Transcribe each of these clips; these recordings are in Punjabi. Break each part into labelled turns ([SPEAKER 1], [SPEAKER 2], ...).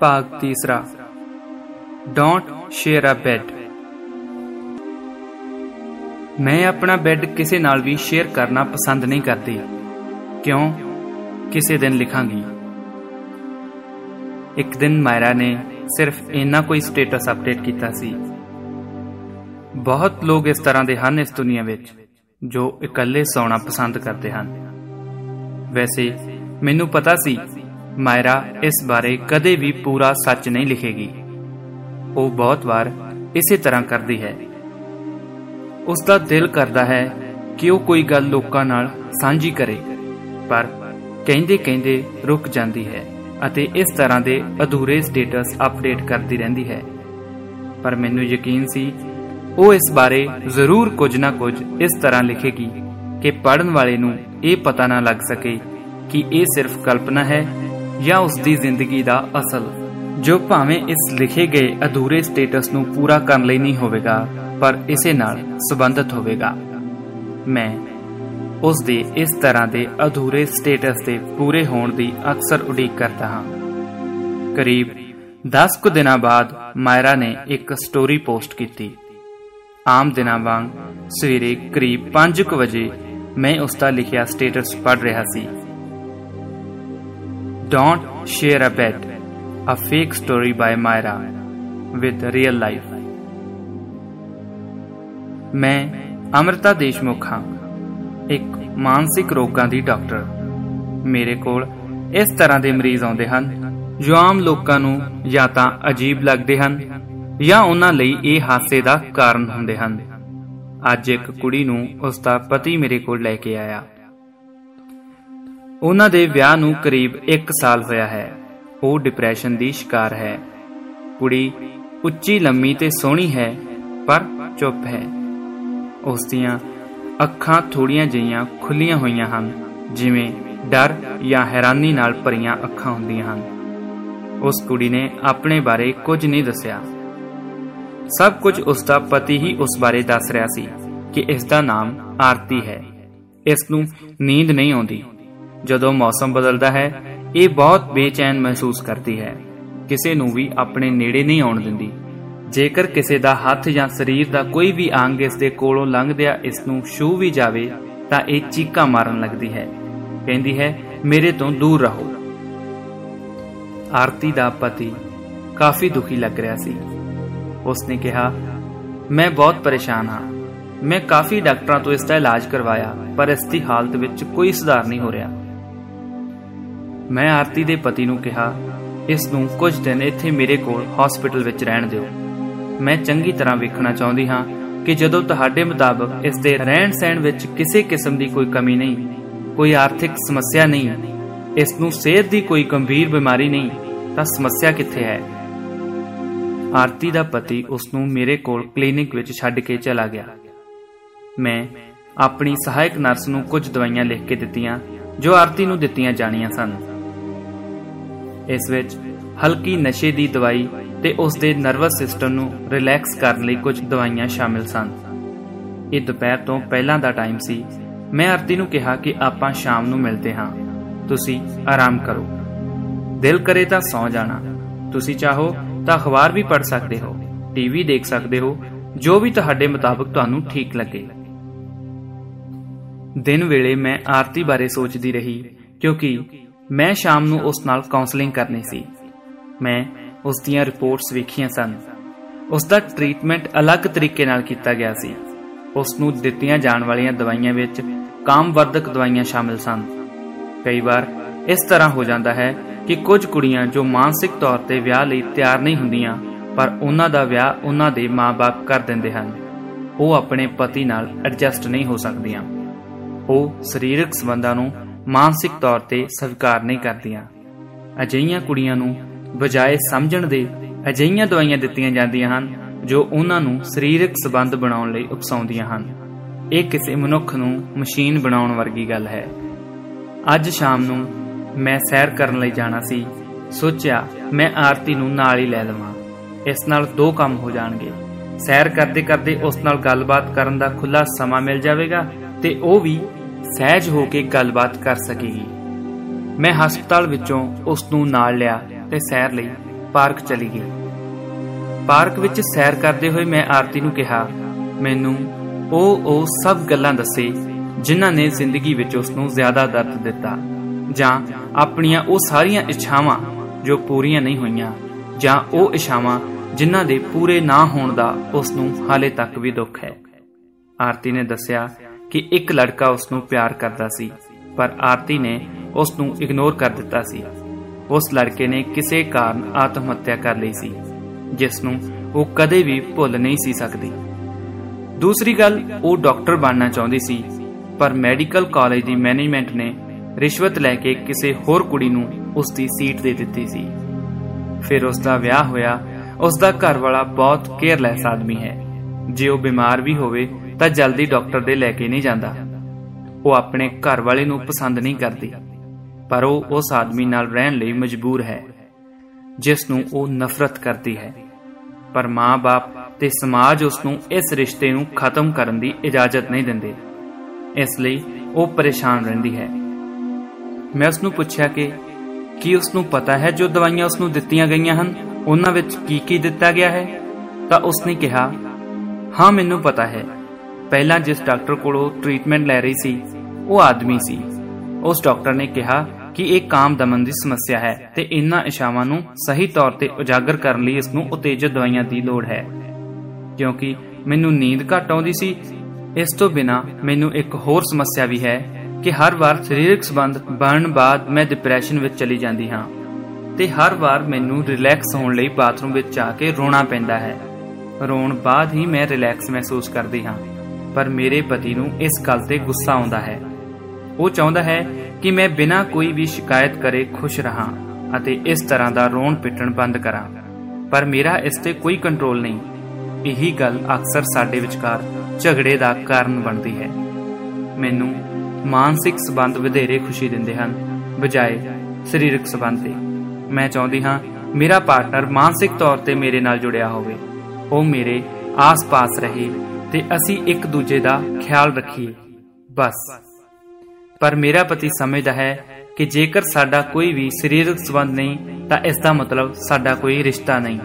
[SPEAKER 1] ਭਾਗ ਤੀਸਰਾ। ਡੋਂਟ ਸ਼ੇਅਰ ਅ ਬੈੱਡ ਮੈਂ ਆਪਣਾ ਬੈੱਡ ਕਿਸੇ ਨਾਲ ਵੀ ਸ਼ੇਅਰ ਕਰਨਾ ਪਸੰਦ ਨਹੀਂ ਕਰਦੀ। ਕਿਉਂ? ਕਿਸੇ ਦਿਨ ਲਿਖਾਂਗੀ। ਇੱਕ ਦਿਨ ਮਾਇਰਾ ਨੇ ਸਿਰਫ ਇੰਨਾ ਕੋਈ ਸਟੇਟਸ ਅਪਡੇਟ ਕੀਤਾ ਸੀ। ਬਹੁਤ ਲੋਕ ਇਸ ਤਰ੍ਹਾਂ ਦੇ ਹਨ ਇਸ ਦੁਨੀਆ ਵਿੱਚ, ਜੋ ਇਕੱਲੇ ਸੌਣਾ ਪਸੰਦ ਕਰਦੇ ਹਨ। ਵੈਸੇ, ਮੈਨੂੰ ਪਤਾ ਸੀ ਮਾਇਰਾ ਇਸ ਬਾਰੇ ਕਦੇ ਵੀ ਪੂਰਾ ਸੱਚ ਨਹੀਂ ਲਿਖੇਗੀ। ਉਹ ਬਹੁਤ ਵਾਰ ਇਸੇ ਤਰ੍ਹਾਂ ਕਰਦੀ ਹੈ। ਉਸ ਦਾ ਦਿਲ ਕਰਦਾ ਹੈ ਕਿ ਉਹ ਕੋਈ ਗੱਲ ਲੋਕਾਂ ਨਾਲ ਸਾਂਝੀ ਕਰੇ, ਪਰ ਕਹਿੰਦੇ ਕਹਿੰਦੇ ਰੁਕ ਜਾਂਦੀ ਹੈ ਅਤੇ ਇਸ ਤਰ੍ਹਾਂ ਦੇ ਅਧੂਰੇ ਸਟੇਟਸ ਅਪਡੇਟ ਕਰਦੀ ਰਹਿੰਦੀ ਹੈ। ਪਰ ਮੈਨੂੰ ਯਕੀਨ ਸੀ, ਉਹ ਇਸ ਬਾਰੇ ਜ਼ਰੂਰ ਕੁਝ ਨਾ ਕੁਝ ਇਸ ਤਰ੍ਹਾਂ ਲਿਖੇਗੀ ਕਿ ਪੜਨ ਵਾਲੇ ਨੂੰ ਇਹ ਪਤਾ ਨਾ ਲੱਗ ਸਕੇ ਕਿ ਇਹ ਸਿਰਫ ਕਲਪਨਾ ਹੈ ਜਾਂ ਉਸ ਦੀ ਜ਼ਿੰਦਗੀ ਦਾ ਅਸਲ, ਜੋ ਭਾਵੇਂ ਇਸ ਲਿਖੇ ਗਏ ਅਧੂਰੇ ਸਟੇਟਸ ਨੂੰ ਪੂਰਾ ਕਰਨ ਲਈ ਨਹੀਂ ਹੋਵੇਗਾ, ਪਰ ਇਸੇ ਨਾਲ ਸੰਬੰਧਿਤ ਹੋਵੇਗਾ। ਮੈਂ ਉਸ ਦੇ ਇਸ ਤਰ੍ਹਾਂ ਦੇ ਅਧੂਰੇ ਸਟੇਟਸ ਦੇ ਪੂਰੇ ਹੋਣ ਦੀ ਅਕਸਰ ਉਡੀਕ ਕਰਦਾ ਹਾਂ। ਕਰੀਬ 10 ਕੁ ਦਿਨਾਂ ਬਾਅਦ ਮਾਇਰਾ ਨੇ ਇੱਕ ਸਟੋਰੀ ਪੋਸਟ ਕੀਤੀ। ਆਮ ਦਿਨਾਂ ਵਾਂਗ ਸਵੇਰੇ ਕਰੀਬ 5 ਕੁ ਵਜੇ ਮੈਂ ਉਸ ਦਾ ਲਿਖਿਆ ਸਟੇਟਸ ਪੜ੍ਹ ਰਿਹਾ ਸੀ। Don't share a bed, a fake story by Myra with real life. ਮੈਂ ਅਮਰਤਾ ਦੇਸ਼ਮੁਖ ਹਾਂ ਇੱਕ ਮਾਨਸਿਕ ਰੋਗਾਂ ਦੀ ਡਾਕਟਰ। ਮੇਰੇ ਕੋਲ ਇਸ ਤਰ੍ਹਾਂ ਦੇ ਮਰੀਜ਼ ਆਉਂਦੇ ਹਨ ਜੋ ਆਮ ਲੋਕਾਂ ਨੂੰ ਜਾਂ ਤਾਂ ਅਜੀਬ ਲੱਗਦੇ ਹਨ ਜਾਂ ਉਹਨਾਂ ਲਈ ਇਹ ਹਾਸੇ ਦਾ ਕਾਰਨ ਹੁੰਦੇ ਹਨ। ਅੱਜ ਇੱਕ ਕੁੜੀ ਨੂੰ ਉਸ ਦਾ ਪਤੀ ਮੇਰੇ ਕੋਲ ਲੈ ਕੇ ਆਇਆ। ਉਹਨਾਂ ਦੇ ਵਿਆਹ ਨੂੰ ਕਰੀਬ 1 ਸਾਲ ਹੋਇਆ ਹੈ। ਉਹ ਡਿਪਰੈਸ਼ਨ ਦੀ ਸ਼ਿਕਾਰ ਹੈ। ਕੁੜੀ ਉੱਚੀ, ਲੰਮੀ ਤੇ ਸੋਹਣੀ ਹੈ, ਪਰ ਚੁੱਪ ਹੈ। ਉਸ ਦੀਆਂ ਅੱਖਾਂ ਥੋੜੀਆਂ ਜਿਹੀਆਂ ਖੁੱਲੀਆਂ ਹੋਈਆਂ ਹਨ, ਜਿਵੇਂ ਡਰ ਜਾਂ ਹੈਰਾਨੀ ਨਾਲ ਭਰੀਆਂ ਅੱਖਾਂ ਹੁੰਦੀਆਂ ਹਨ। ਉਸ ਕੁੜੀ ਨੇ ਆਪਣੇ ਬਾਰੇ ਕੁਝ ਨਹੀਂ ਦੱਸਿਆ। ਸਭ ਕੁਝ ਉਸ ਦਾ ਪਤੀ ਹੀ ਉਸ ਬਾਰੇ ਦੱਸ ਰਿਹਾ ਸੀ ਕਿ ਇਸ ਦਾ ਨਾਮ ਆਰਤੀ ਹੈ। ਇਸ ਨੂੰ ਨੀਂਦ ਨਹੀਂ ਆਉਂਦੀ। ਜਦੋਂ ਮੌਸਮ ਬਦਲਦਾ ਹੈ, ਇਹ ਬਹੁਤ ਬੇਚੈਨ ਮਹਿਸੂਸ ਕਰਦੀ ਹੈ। ਕਿਸੇ ਨੂੰ ਵੀ ਆਪਣੇ ਨੇੜੇ ਨਹੀਂ ਆਉਣ ਦਿੰਦੀ। ਜੇਕਰ ਕਿਸੇ ਦਾ ਹੱਥ ਜਾਂ ਸਰੀਰ ਦਾ ਕੋਈ ਵੀ ਅੰਗ ਇਸ ਦੇ ਕੋਲੋਂ ਲੰਘਦਿਆਂ ਇਸ ਨੂੰ ਛੂ ਵੀ ਜਾਵੇ, ਤਾਂ ਇਹ ਚੀਕਾਂ ਮਾਰਨ ਲੱਗਦੀ ਹੈ। ਕਹਿੰਦੀ ਹੈ, ਮੇਰੇ ਤੋਂ ਦੂਰ ਰਹੋ। ਆਰਤੀ ਦਾ ਪਤੀ ਕਾਫੀ ਦੁਖੀ ਲੱਗ ਰਿਹਾ ਸੀ। ਉਸਨੇ ਕਿਹਾ, ਮੈਂ ਬਹੁਤ ਪਰੇਸ਼ਾਨ ਹਾਂ। ਮੈਂ ਕਾਫੀ ਡਾਕਟਰਾਂ ਤੋਂ ਇਸ ਦਾ ਇਲਾਜ ਕਰਵਾਇਆ, ਪਰ ਇਸ ਦੀ ਹਾਲਤ ਵਿੱਚ ਕੋਈ ਸੁਧਾਰ ਨਹੀਂ ਹੋ ਰਿਹਾ। ਮੈਂ ਆਰਤੀ ਦੇ ਪਤੀ ਨੂੰ ਕਿਹਾ, ਇਸ ਨੂੰ ਕੁਝ ਦਿਨ ਇੱਥੇ ਮੇਰੇ ਕੋਲ ਹਸਪੀਟਲ ਵਿੱਚ ਰਹਿਣ ਦਿਓ। ਮੈਂ ਚੰਗੀ ਤਰ੍ਹਾਂ ਵੇਖਣਾ ਚਾਹੁੰਦੀ ਹਾਂ ਕਿ ਜਦੋਂ ਤੁਹਾਡੇ ਮੁਤਾਬਕ ਇਸ ਦੇ ਰਹਿਣ ਸਹਿਣ ਵਿੱਚ ਕਿਸੇ ਕਿਸਮ ਦੀ ਕੋਈ ਕਮੀ ਨਹੀਂ, ਕੋਈ ਆਰਥਿਕ ਸਮੱਸਿਆ ਨਹੀਂ, ਇਸ ਨੂੰ ਸਿਹਤ ਦੀ ਕੋਈ ਗੰਭੀਰ ਬਿਮਾਰੀ ਨਹੀਂ, ਤਾਂ ਸਮੱਸਿਆ ਕਿੱਥੇ ਹੈ? ਆਰਤੀ ਦਾ ਪਤੀ ਉਸ ਨੂੰ ਮੇਰੇ ਕੋਲ ਕਲੀਨਿਕ ਵਿੱਚ ਛੱਡ ਕੇ ਚਲਾ ਗਿਆ। ਮੈਂ ਆਪਣੀ ਸਹਾਇਕ ਨਰਸ ਨੂੰ ਕੁਝ ਦਵਾਈਆਂ ਲਿਖ ਕੇ ਦਿੱਤੀਆਂ, ਜੋ ਆਰਤੀ ਨੂੰ ਦਿੱਤੀਆਂ ਜਾਣੀਆਂ ਸਨ। ਇਸ ਵਿੱਚ ਹਲਕੀ ਨਸ਼ੇ ਦੀ ਦਵਾਈ ਤੇ ਉਸ ਦੇ ਨਰਵਸ ਸਿਸਟਮ ਨੂੰ ਰਿਲੈਕਸ ਕਰਨ ਲਈ ਕੁਝ ਦਵਾਈਆਂ ਸ਼ਾਮਿਲ ਸਨ। ਇਹ ਦੁਪਹਿਰ ਤੋਂ ਪਹਿਲਾਂ ਦਾ ਟਾਈਮ ਸੀ। ਮੈਂ ਆਰਤੀ ਨੂੰ ਕਿਹਾ ਕਿ ਆਪਾਂ ਸ਼ਾਮ ਨੂੰ ਮਿਲਦੇ ਹਾਂ। ਤੁਸੀਂ ਆਰਾਮ ਕਰੋ। ਦਿਲ ਕਰੇ ਤਾਂ ਸੌ ਜਾਣਾ। ਤੁਸੀਂ ਚਾਹੋ ਤਾਂ ਅਖਬਾਰ ਵੀ ਪੜ੍ਹ ਸਕਦੇ ਹੋ ਟੀਵੀ ਦੇਖ ਸਕਦੇ ਹੋ, ਜੋ ਵੀ ਤੁਹਾਡੇ ਮੁਤਾਬਕ ਤੁਹਾਨੂੰ ਠੀਕ ਲੱਗੇ। ਦਿਨ ਵੇਲੇ ਮੈਂ ਆਰਤੀ ਬਾਰੇ ਸੋਚਦੀ ਰਹੀ, ਕਿਉਂਕਿ ਮੈਂ ਸ਼ਾਮ ਨੂੰ ਉਸ ਨਾਲ ਕਾਉਂਸਲਿੰਗ ਕਰਨੀ ਸੀ। ਮੈਂ ਉਸ ਦੀਆਂ ਰਿਪੋਰਟਸ ਵੇਖੀਆਂ ਸਨ। ਉਸ ਦਾ ਟ੍ਰੀਟਮੈਂਟ ਅਲੱਗ ਤਰੀਕੇ ਨਾਲ ਕੀਤਾ ਗਿਆ ਸੀ। ਉਸ ਨੂੰ ਦਿੱਤੀਆਂ ਜਾਣ ਵਾਲੀਆਂ ਦਵਾਈਆਂ ਵਿੱਚ ਕਾਮਵਰਧਕ ਦਵਾਈਆਂ ਸ਼ਾਮਿਲ ਸਨ। ਕਈ ਵਾਰ ਇਸ ਤਰ੍ਹਾਂ ਹੋ ਜਾਂਦਾ ਹੈ ਕਿ ਕੁਝ ਕੁੜੀਆਂ ਜੋ ਮਾਨਸਿਕ ਤੌਰ ਤੇ ਵਿਆਹ ਲਈ ਤਿਆਰ ਨਹੀਂ ਹੁੰਦੀਆਂ, ਪਰ ਉਹਨਾਂ ਦਾ ਵਿਆਹ ਉਹਨਾਂ ਦੇ ਮਾਪੇ ਕਰ ਦਿੰਦੇ ਹਨ। ਉਹ ਆਪਣੇ ਪਤੀ ਨਾਲ ਐਡਜਸਟ ਨਹੀਂ ਹੋ ਸਕਦੀਆਂ। ਉਹ ਸਰੀਰਕ ਸੰਬੰਧਾਂ ਨੂੰ ਮਾਨਸਿਕ ਤੌਰ ਤੇ ਸਵੀਕਾਰ ਨਹੀਂ ਕਰਦੀਆਂ। ਅਜਿਹੀਆਂ ਕੁੜੀਆਂ ਨੂੰ ਬਜਾਏ ਸਮਝਣ ਦੇ ਅਜਿਹੀਆਂ ਦਵਾਈਆਂ ਦਿੱਤੀਆਂ ਜਾਂਦੀਆਂ ਹਨ, ਜੋ ਉਹਨਾਂ ਨੂੰ ਸਰੀਰਕ ਸੰਬੰਧ ਬਣਾਉਣ ਲਈ ਉਕਸਾਉਂਦੀਆਂ ਹਨ। ਇਹ ਕਿਸੇ ਮਨੁੱਖ ਨੂੰ ਮਸ਼ੀਨ ਬਣਾਉਣ ਵਰਗੀ ਗੱਲ ਹੈ। ਅੱਜ ਸ਼ਾਮ ਨੂੰ ਮੈਂ ਸੈਰ ਕਰਨ ਲਈ ਜਾਣਾ ਸੀ। ਸੋਚਿਆ, ਮੈਂ ਆਰਤੀ ਨੂੰ ਨਾਲ ਹੀ ਲੈ ਲਵਾਂ। ਇਸ ਨਾਲ ਦੋ ਕੰਮ ਹੋ ਜਾਣਗੇ। ਸੈਰ ਕਰਦੇ ਕਰਦੇ ਉਸ ਨਾਲ ਗੱਲਬਾਤ ਕਰਨ ਦਾ ਖੁੱਲਾ ਸਮਾਂ ਮਿਲ ਜਾਵੇਗਾ ਤੇ ਉਹ ਵੀ ਸਹਿਜ ਹੋ ਕੇ ਗੱਲਬਾਤ ਕਰ ਸਕੇਗੀ ਮੈਂ ਹਸਪਤਾਲ ਵਿੱਚੋਂ ਉਸ ਨੂੰ ਨਾਲ ਲਿਆ ਤੇ ਸੈਰ ਲਈ ਪਾਰਕ ਚਲੀ ਗਈ। ਪਾਰਕ ਵਿੱਚ ਸੈਰ ਕਰਦੇ ਹੋਏ ਮੈਂ ਆਰਤੀ ਨੂੰ ਕਿਹਾ, ਮੈਨੂੰ ਉਹ ਉਹ ਸਭ ਗੱਲਾਂ ਦੱਸੇ ਜਿਨ੍ਹਾਂ ਨੇ ਜ਼ਿੰਦਗੀ ਵਿੱਚ ਉਸ ਨੂੰ ਜ਼ਿਆਦਾ ਦਰਦ ਦਿੱਤਾ, ਜਾਂ ਆਪਣੀਆਂ ਉਹ ਸਾਰੀਆਂ ਇੱਛਾਵਾਂ ਜੋ ਪੂਰੀਆਂ ਨਹੀਂ ਹੋਈਆਂ, ਜਾਂ ਉਹ ਇੱਛਾਵਾਂ ਜਿਨ੍ਹਾਂ ਦੇ ਪੂਰੇ ਨਾ ਹੋਣ ਦਾ ਉਸ ਨੂੰ ਹਾਲੇ ਤੱਕ ਵੀ ਦੁੱਖ ਹੈ। ਆਰਤੀ ਨੇ ਦੱਸਿਆ ਕਿ ਇੱਕ ਲੜਕਾ ਉਸ ਨੂੰ ਪਿਆਰ ਕਰਦਾ ਸੀ, ਪਰ ਆਰਤੀ ਨੇ ਉਸ ਨੂੰ ਇਗਨੋਰ ਕਰ ਦਿੱਤਾ ਸੀ। ਉਸ ਲੜਕੇ ਨੇ ਕਿਸੇ ਕਾਰਨ ਆਤਮ ਹੱਤਿਆ ਕਰ ਲਈ ਸੀ ਜਿਸ ਨੂੰ ਉਹ ਕਦੇ ਵੀ ਭੁੱਲ ਨਹੀਂ ਸੀ ਸਕਦੀ। ਦੂਸਰੀ ਗੱਲ, ਉਹ ਡਾਕਟਰ ਬਣਨਾ ਚਾਹੁੰਦੀ ਸੀ, ਪਰ ਮੈਡੀਕਲ ਕਾਲਜ ਦੀ ਮੈਨੇਜਮੈਂਟ ਨੇ ਰਿਸ਼ਵਤ ਲੈ ਕੇ ਕਿਸੇ ਹੋਰ ਕੁੜੀ ਨੂੰ ਉਸ ਦੀ ਸੀਟ ਦੇ ਦਿੱਤੀ ਸੀ। ਫਿਰ ਉਸ ਦਾ ਵਿਆਹ ਹੋਇਆ ਉਸ ਦਾ ਘਰ ਵਾਲਾ ਬਹੁਤ ਕੇਅਰਲੈਸ ਆਦਮੀ ਹੈ। ਜੇ ਉਹ ਬਿਮਾਰ ਵੀ ਹੋਵੇ ਤਾਂ ਜਲਦੀ ਡਾਕਟਰ ਦੇ ਲੈ ਕੇ ਨਹੀਂ ਜਾਂਦਾ। ਉਹ ਆਪਣੇ ਘਰ ਵਾਲੇ ਨੂੰ ਪਸੰਦ ਨਹੀਂ ਕਰਦੀ, ਪਰ ਉਹ ਉਸ ਆਦਮੀ ਨਾਲ ਰਹਿਣ ਲਈ ਮਜਬੂਰ ਹੈ, ਜਿਸ ਨੂੰ ਉਹ ਨਫ਼ਰਤ ਕਰਦੀ ਹੈ। ਪਰ ਮਾਂ-ਬਾਪ ਤੇ ਸਮਾਜ ਉਸ ਨੂੰ ਇਸ ਰਿਸ਼ਤੇ ਨੂੰ ਖਤਮ ਕਰਨ ਦੀ ਇਜਾਜ਼ਤ ਨਹੀਂ ਦਿੰਦੇ। ਇਸ ਲਈ ਉਹ ਪਰੇਸ਼ਾਨ ਰਹਿੰਦੀ ਹੈ। ਮੈਂ ਉਸ ਨੂੰ ਪੁੱਛਿਆ ਕਿ, ਕੀ ਉਸ ਨੂੰ ਪਤਾ ਹੈ ਜੋ ਦਵਾਈਆਂ ਉਸ ਨੂੰ ਦਿੱਤੀਆਂ ਗਈਆਂ ਹਨ? ਉਹਨਾਂ ਵਿੱਚ ਕੀ ਕੀ ਦਿੱਤਾ ਗਿਆ ਹੈ? ਤਾਂ ਉਸ ਨੇ ਕਿਹਾ, ਹਾਂ, ਮੈਨੂੰ ਪਤਾ ਹੈ। ਪਹਿਲਾਂ ਜਿਸ ਡਾਕਟਰ ਕੋਲੋਂ ਟ੍ਰੀਟਮੈਂਟ ਲੈ ਰਹੀ ਸੀ, ਉਹ ਆਦਮੀ ਸੀ। ਉਸ ਡਾਕਟਰ ਨੇ ਕਿਹਾ ਕਿ ਇਹ ਕਾਮ ਦਮਨ ਦੀ ਸਮੱਸਿਆ ਹੈ ਤੇ ਇਨ੍ਹਾਂ ਇਸ਼ਾਵਾਂ ਨੂੰ ਸਹੀ ਤੌਰ ਤੇ ਉਜਾਗਰ ਕਰਨ ਲਈ ਇਸ ਨੂੰ ਉਤੇਜਕ ਦਵਾਈਆਂ ਦੀ ਲੋੜ ਹੈ। ਕਿਉਂਕਿ ਮੈਨੂੰ ਨੀਂਦ ਘੱਟ ਆਉਂਦੀ ਸੀ, ਇਸ ਤੋਂ ਬਿਨਾ ਮੈਨੂੰ ਇੱਕ ਹੋਰ ਸਮੱਸਿਆ ਵੀ ਹੈ ਕਿ ਹਰ ਵਾਰ ਸਰੀਰਕ ਸੰਬੰਧ ਬਣਨ ਬਾਅਦ ਮੈਂ ਡਿਪਰੈਸ਼ਨ ਵਿੱਚ ਚਲੀ ਜਾਂਦੀ ਹਾਂ ਤੇ ਹਰ ਵਾਰ ਮੈਨੂੰ ਰਿਲੈਕਸ ਹੋਣ ਲਈ ਬਾਥਰੂਮ ਵਿੱਚ ਜਾ ਕੇ ਰੋਣਾ ਪੈਂਦਾ ਹੈ। ਰੋਣ ਬਾਅਦ ਹੀ ਮੈਂ ਰਿਲੈਕਸ ਮਹਿਸੂਸ ਕਰਦੀ ਹਾਂ। ਪਰ ਮੇਰੇ ਪਤੀ ਨੂੰ ਇਸ ਗੱਲ ਤੇ ਗੁੱਸਾ ਆਉਂਦਾ ਹੈ। ਉਹ ਚਾਹੁੰਦਾ ਹੈ ਕਿ ਮੈਂ ਬਿਨਾਂ ਕੋਈ ਵੀ ਸ਼ਿਕਾਇਤ ਕਰੇ ਖੁਸ਼ ਰਹਾ ਅਤੇ ਇਸ ਤਰ੍ਹਾਂ ਦਾ ਰੋਣ ਪਿੱਟਣ ਬੰਦ ਕਰਾਂ। ਪਰ ਮੇਰਾ ਇਸ ਤੇ ਕੋਈ ਕੰਟਰੋਲ ਨਹੀਂ। ਇਹੀ ਗੱਲ ਅਕਸਰ ਸਾਡੇ ਵਿਚਕਾਰ ਝਗੜੇ ਦਾ ਕਾਰਨ ਬਣਦੀ ਹੈ। ਮੈਨੂੰ ਮਾਨਸਿਕ ਸਬੰਧ ਵਧੇਰੇ ਖੁਸ਼ੀ ਦਿੰਦੇ ਹਨ, ਬਜਾਏ ਸਰੀਰਕ ਸਬੰਧ ਦੇ। ਮੈਂ ਚਾਹੁੰਦੀ ਹਾਂ ਮੇਰਾ ਪਾਰਟਨਰ ਮਾਨਸਿਕ ਤੌਰ ਤੇ ਮੇਰੇ ਨਾਲ ਜੁੜਿਆ ਹੋਵੇ। ਉਹ ਮੇਰੇ ਆਸ-ਪਾਸ ਰਹੇ ਤੇ ਅਸੀਂ ਇੱਕ ਦੂਜੇ ਦਾ ਖਿਆਲ ਰੱਖੀਏ। ਬਸ। ਪਰ ਮੇਰਾ ਪਤੀ ਸਮਝਦਾ ਹੈ ਕਿ ਜੇਕਰ ਸਾਡਾ ਕੋਈ ਵੀ ਸਰੀਰਕ ਸਬੰਧ ਨਹੀਂ, ਤਾਂ ਇਸ ਦਾ ਮਤਲਬ ਸਾਡਾ ਕੋਈ ਰਿਸ਼ਤਾ ਨਹੀਂ।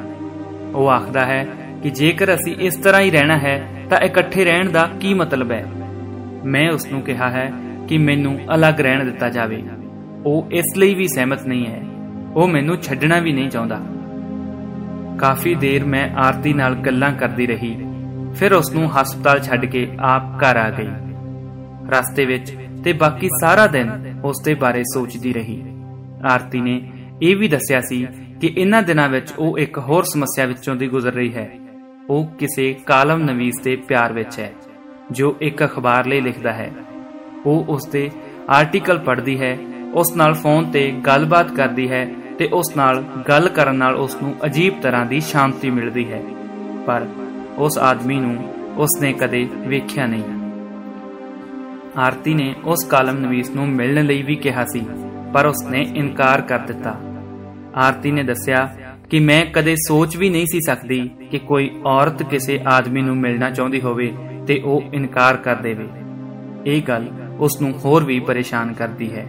[SPEAKER 1] ਉਹ ਆਖਦਾ ਹੈ ਕਿ ਜੇਕਰ ਅਸੀਂ ਇਸ ਤਰ੍ਹਾਂ ਹੀ ਰਹਿਣਾ ਹੈ, ਤਾਂ ਇਕੱਠੇ ਰਹਿਣ ਦਾ ਕੀ ਮਤਲਬ ਹੈ? ਮੈਂ ਉਸ ਨੂੰ ਕਿਹਾ ਹੈ ਕਿ ਮੈਨੂੰ ਅਲੱਗ ਰਹਿਣ ਦਿੱਤਾ ਜਾਵੇ। ਉਹ ਇਸ ਲਈ ਵੀ ਸਹਿਮਤ ਨਹੀਂ ਹੈ। ਉਹ ਮੈਨੂੰ ਛੱਡਣਾ ਵੀ ਨਹੀਂ ਚਾਹੁੰਦਾ। ਕਾਫੀ ਦੇਰ ਮੈਂ ਆਰਤੀ ਨਾਲ ਗੱਲਾਂ ਕਰਦੀ ਰਹੀ। ਫਿਰ ਉਸ ਨੂੰ ਹਸਪਤਾਲ ਛੱਡ ਕੇ ਆਪ ਘਰ ਆ ਗਈ। ਰਸਤੇ ਵਿੱਚ ਤੇ ਬਾਕੀ ਸਾਰਾ ਦਿਨ ਉਸ ਦੇ ਬਾਰੇ ਸੋਚਦੀ ਰਹੀ। ਆਰਤੀ ਨੇ ਇਹ ਵੀ ਦੱਸਿਆ ਸੀ ਕਿ ਇਹਨਾਂ ਦਿਨਾਂ ਵਿੱਚ ਉਹ ਇੱਕ ਹੋਰ ਸਮੱਸਿਆ ਵਿੱਚੋਂ ਦੀ ਗੁਜ਼ਰ ਰਹੀ ਹੈ। ਉਹ ਕਿਸੇ ਕਾਲਮ ਨਵੀਸ ਦੇ ਪਿਆਰ ਵਿੱਚ ਹੈ, ਜੋ ਇੱਕ ਅਖਬਾਰ ਲਈ ਲਿਖਦਾ ਹੈ। ਉਹ ਉਸ ਦੇ ਆਰਟੀਕਲ ਪੜ੍ਹਦੀ ਹੈ, ਉਸ ਨਾਲ ਫੋਨ ਤੇ ਗੱਲਬਾਤ ਕਰਦੀ ਹੈ ਤੇ ਉਸ ਨਾਲ ਗੱਲ ਕਰਨ ਨਾਲ ਉਸ ਨੂੰ ਅਜੀਬ ਤਰ੍ਹਾਂ ਦੀ ਸ਼ਾਂਤੀ ਮਿਲਦੀ ਹੈ। ਪਰ ਉਸ ਆਦਮੀ ਨੂੰ ਉਸਨੇ ਕਦੇ ਵੇਖਿਆ ਨਹੀਂ। ਆਰਤੀ ਨੇ ਉਸ ਕਾਲਮ ਨਵੀਸ ਨੂੰ ਮਿਲਣ ਲਈ ਵੀ ਕਿਹਾ ਸੀ, ਪਰ ਉਸਨੇ ਇਨਕਾਰ ਕਰ ਦਿੱਤਾ। ਆਰਤੀ ਨੇ ਦੱਸਿਆ ਕਿ ਮੈਂ ਕਦੇ ਸੋਚ ਵੀ ਨਹੀਂ ਸੀ ਸਕਦੀ ਕਿ ਕੋਈ ਔਰਤ ਕਿਸੇ ਆਦਮੀ ਨੂੰ ਮਿਲਣਾ ਚਾਹੁੰਦੀ ਹੋਵੇ ਤੇ ਉਹ ਇਨਕਾਰ ਕਰ ਦੇਵੇ। ਇਹ ਗੱਲ ਉਸ ਨੂੰ ਹੋਰ ਵੀ ਪਰੇਸ਼ਾਨ ਕਰਦੀ ਹੈ।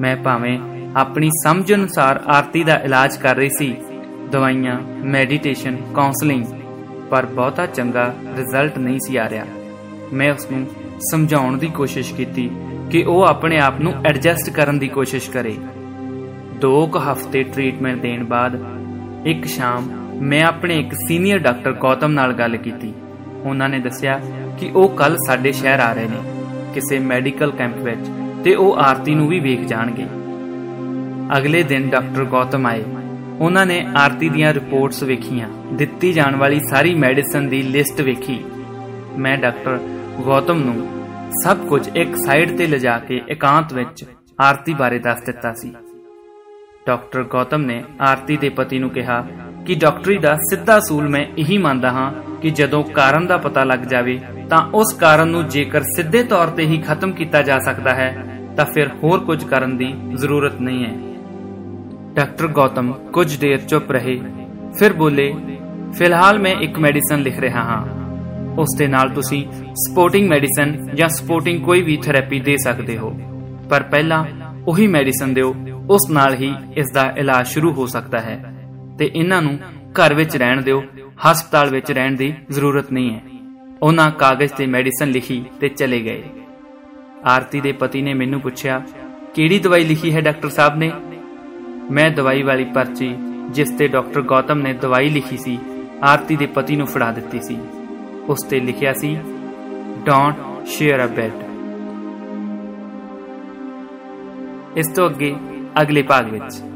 [SPEAKER 1] ਮੈਂ ਭਾਵੇਂ ਆਪਣੀ ਸਮਝ ਅਨੁਸਾਰ ਆਰਤੀ ਦਾ ਇਲਾਜ ਕਰ ਰਹੀ ਸੀ, ਦਵਾਈਆਂ, ਮੈਡੀਟੇਸ਼ਨ ਕਾਉਂਸਲਿੰਗ ਪਰ ਬਹੁਤਾ ਚੰਗਾ ਰਿਜ਼ਲਟ ਨਹੀਂ ਸੀ ਆ ਰਿਹਾ। ਮੈਂ ਉਸ ਨੂੰ ਸਮਝਾਉਣ ਦੀ ਕੋਸ਼ਿਸ਼ ਕੀਤੀ ਕਿ ਉਹ ਆਪਣੇ ਆਪ ਨੂੰ ਐਡਜਸਟ ਕਰਨ ਦੀ ਕੋਸ਼ਿਸ਼ ਕਰੇ। ਦੋ ਕੁ ਹਫ਼ਤੇ ਟ੍ਰੀਟਮੈਂਟ ਦੇਣ ਬਾਅਦ ਇੱਕ ਸ਼ਾਮ ਮੈਂ ਆਪਣੇ ਇੱਕ ਸੀਨੀਅਰ ਡਾਕਟਰ ਗੌਤਮ ਨਾਲ ਗੱਲ ਕੀਤੀ। ਉਹਨਾਂ ਨੇ ਦੱਸਿਆ ਕਿ ਉਹ ਕੱਲ ਸਾਡੇ ਸ਼ਹਿਰ ਆ ਰਹੇ ਨੇ, ਕਿਸੇ ਮੈਡੀਕਲ ਕੈਂਪ ਵਿੱਚ, ਤੇ ਉਹ ਆਰਤੀ ਨੂੰ ਵੀ ਵੇਖ ਜਾਣਗੇ। ਅਗਲੇ ਦਿਨ ਡਾਕਟਰ ਗੌਤਮ ਆਏ। ਉਹਨਾਂ ਨੇ ਆਰਤੀ ਦੀਆਂ ਰਿਪੋਰਟਸ ਵੇਖੀਆਂ। ਦਿੱਤੀ ਜਾਣ ਵਾਲੀ ਸਾਰੀ ਮੈਡੀਸਨ ਦੀ ਲਿਸਟ ਵੇਖੀ। ਮੈਂ ਡਾਕਟਰ ਗੌਤਮ ਨੂੰ ਸਭ ਕੁਝ ਇੱਕ ਸਾਈਡ ਤੇ ਲਿਜਾ ਕੇ ਇਕਾਂਤ ਵਿੱਚ ਆਰਤੀ ਬਾਰੇ ਦੱਸ ਦਿੱਤਾ ਸੀ। ਡਾਕਟਰ ਗੌਤਮ ਨੇ ਆਰਤੀ ਦੇ ਪਤੀ ਨੂੰ ਕਿਹਾ ਕਿ, ਡਾਕਟਰੀ ਦਾ ਸਿੱਧਾ ਸੂਲ ਮੈਂ ਇਹੀ ਮੰਨਦਾ ਹਾਂ ਕਿ ਜਦੋਂ ਕਾਰਨ ਦਾ ਪਤਾ ਲੱਗ ਜਾਵੇ, ਤਾਂ ਉਸ ਕਾਰਨ ਨੂੰ ਜੇਕਰ ਸਿੱਧੇ ਤੌਰ ਤੇ ਹੀ ਖਤਮ ਕੀਤਾ ਜਾ ਸਕਦਾ ਹੈ, ਤਾਂ ਫਿਰ ਹੋਰ ਕੁਝ ਕਰਨ ਦੀ ਜ਼ਰੂਰਤ ਨਹੀਂ ਹੈ। ਡਾਕਟਰ ਗੌਤਮ ਕੁਝ ਦੇਰ ਚੁੱਪ ਰਹੇ। ਫਿਰ ਬੋਲੇ, ਫਿਲਹਾਲ ਮੈਂ ਇੱਕ ਮੈਡੀਸਨ ਲਿਖ ਰਿਹਾ ਹਾਂ। ਉਸ ਦੇ ਨਾਲ ਤੁਸੀਂ ਸਪੋਰਟਿੰਗ ਮੈਡੀਸਨ ਜਾਂ ਸਪੋਰਟਿੰਗ ਕੋਈ ਵੀ ਥੈਰੇਪੀ ਦੇ ਸਕਦੇ ਹੋ। ਪਰ ਪਹਿਲਾਂ ਉਹੀ ਮੈਡੀਸਨ ਦਿਓ, ਉਸ ਨਾਲ ਹੀ ਇਸ ਦਾ ਇਲਾਜ ਸ਼ੁਰੂ ਹੋ ਸਕਦਾ ਹੈ। ਤੇ ਇਹਨਾਂ ਨੂੰ ਘਰ ਵਿੱਚ ਰਹਿਣ ਦਿਓ, ਹਸਪਤਾਲ ਵਿੱਚ ਰਹਿਣ ਦੀ ਜ਼ਰੂਰਤ ਨਹੀਂ ਹੈ। ਉਹਨਾਂ ਕਾਗਜ਼ ਤੇ ਮੈਡੀਸਨ ਲਿਖੀ ਤੇ ਚਲੇ ਗਏ। ਆਰਤੀ ਦੇ ਪਤੀ ਨੇ ਮੈਨੂੰ ਪੁੱਛਿਆ, ਕਿਹੜੀ ਦਵਾਈ ਲਿਖੀ ਹੈ ਡਾਕਟਰ ਸਾਹਿਬ ਨੇ? ਮੈਂ ਦਵਾਈ ਵਾਲੀ ਪਰਚੀ, ਜਿਸ ਤੇ ਡਾਕਟਰ ਗੌਤਮ ਨੇ ਦਵਾਈ ਲਿਖੀ ਸੀ, ਆਰਤੀ ਦੇ ਪਤੀ ਨੂੰ ਫੜਾ ਦਿੱਤੀ ਸੀ। ਉਸ ਤੇ ਲਿਖਿਆ ਸੀ ਡੋਂਟ ਸ਼ੇਅਰ ਅ ਬੈੱਡ ਇਸ ਤੋਂ ਅੱਗੇ ਅਗਲੇ ਭਾਗ ਵਿੱਚ।